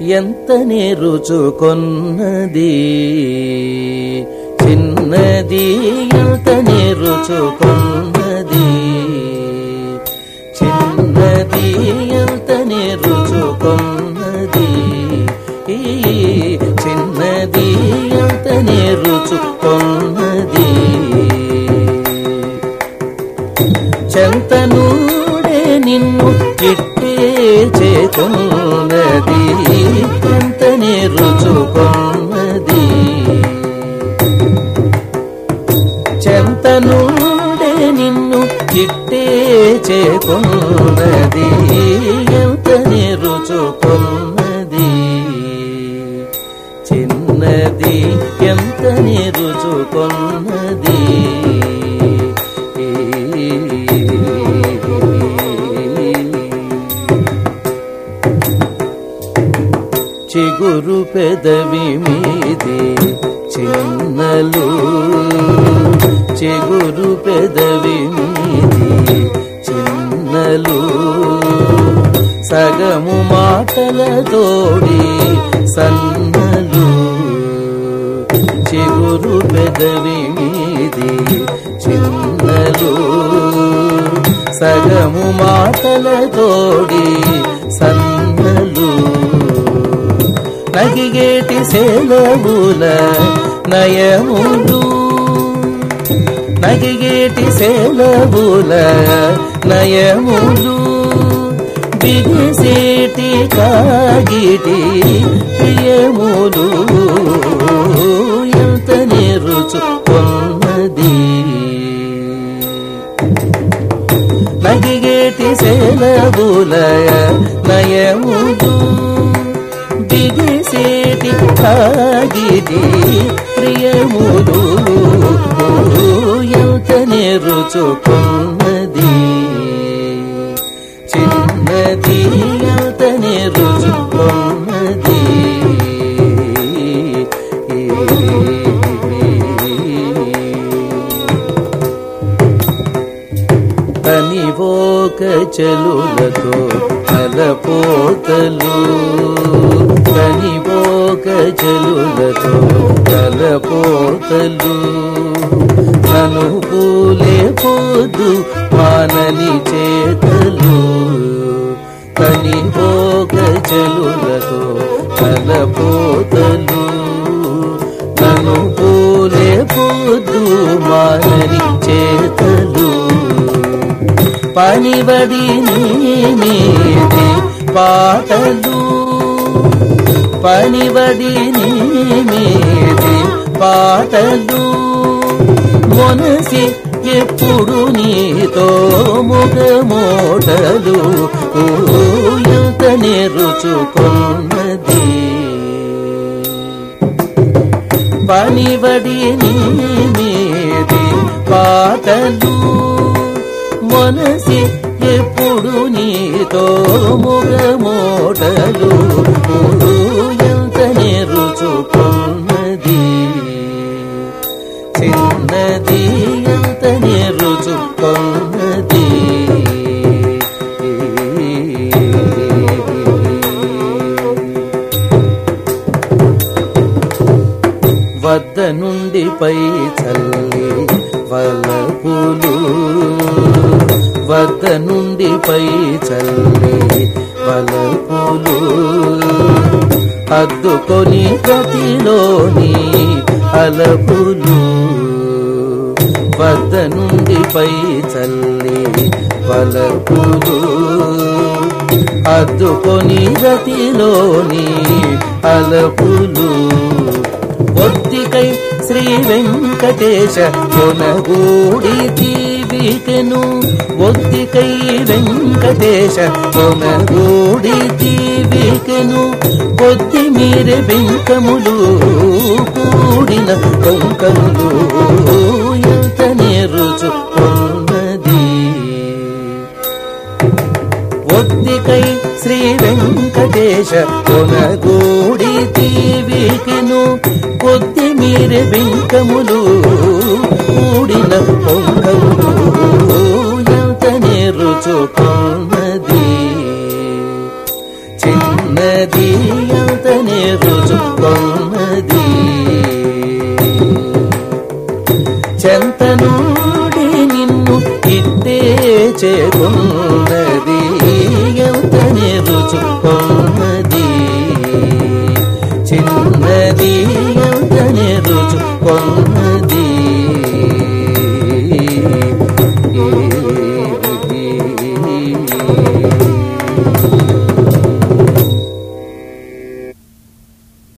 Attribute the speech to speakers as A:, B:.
A: ఎంత రుచుకొన్నది చిన్నది ఎంత నేరుచుకొన్నది చిన్నది ఎంతనే నేరుచుకొన్నది చిన్నది ఎంత నేరుచుకొన్నది చెంతనూడే నిన్ను చిట్టే చేతున్నది. చిట్టే చేకున్నది ఎంత నిరుచుకున్నది చిన్నది ఎంత నిరుచుకున్నది చిగురు పెదవి మీది చిన్నలు చెగురు పెదవి మీది చిన్నలు. సగము మాటల తోడి సన్నలు. చెగురు పెదవి మీది చిన్నలు. సగము మాటల తోడి సన్నలు. నగిగేటి సేలవుల నయములు నగిగేటి సెలవుల నయములు బిగిసేటి కాగిటి ప్రియములు. ఎంత నేరుచుకున్నది నగిగేటి సెలవుల నయములు బిగిసేటి కాగిటి ప్రియములు. ఎంత నేరుచుకున్నది చిన్నది ఎంత నేరుచుకున్నది కనివోక చెలులతో తలపోతలు. కనివోక చెలులతో తలపోతలు. పూలతో కలపోతలు నను పూలే పోదు మారని చేతలు. పనిబడి మీది పాటలు. పనిబడి మీది పాటలు. మనసి ఎప్పుడు నీతో ముఖమోటలు. ఓ, ఎంత రుచుకున్నది. పనిబడి నీది పాటలు మనసి ఎప్పుడు నీతో ముగమోటలు ఎంత రుచుకున్నది. చిన్నది ఎంత రుచుకున్నది వద్ద నుండి పై చల్లి వలపులు. వద్ద నుండి పై చల్లి వలపులు. అద్దుకొని గతిలోని అలపులు. వద్ద నుండి పై చల్లి వలపులు. అద్దుకొని గతిలోని అలపులు. ఒత్తికై శ్రీ వెంకటేశ కొనగూడి జీవికెను ఒత్తికై వెంకటేశ కొనగూడి జీవికెను కొద్ది మీరే వెంకములు కూడిన కొంకములు. ఎంత నేరుచుకున్నది ಬುದ್ಧಿಕೈ ಶ್ರೀ ವೆಂಕಟೇಶ ಕೊನಗೂಡಿ ತೀವಿಕೆನು కొద్ది మీరె బింకములు కూడిన పొంగములు ఎంత నేరుచుకున్నది చిన్నది ఎంత నేరుచుకున్నది చెంత నుండి నిన్ను ఇట్టే చేరుకున్నది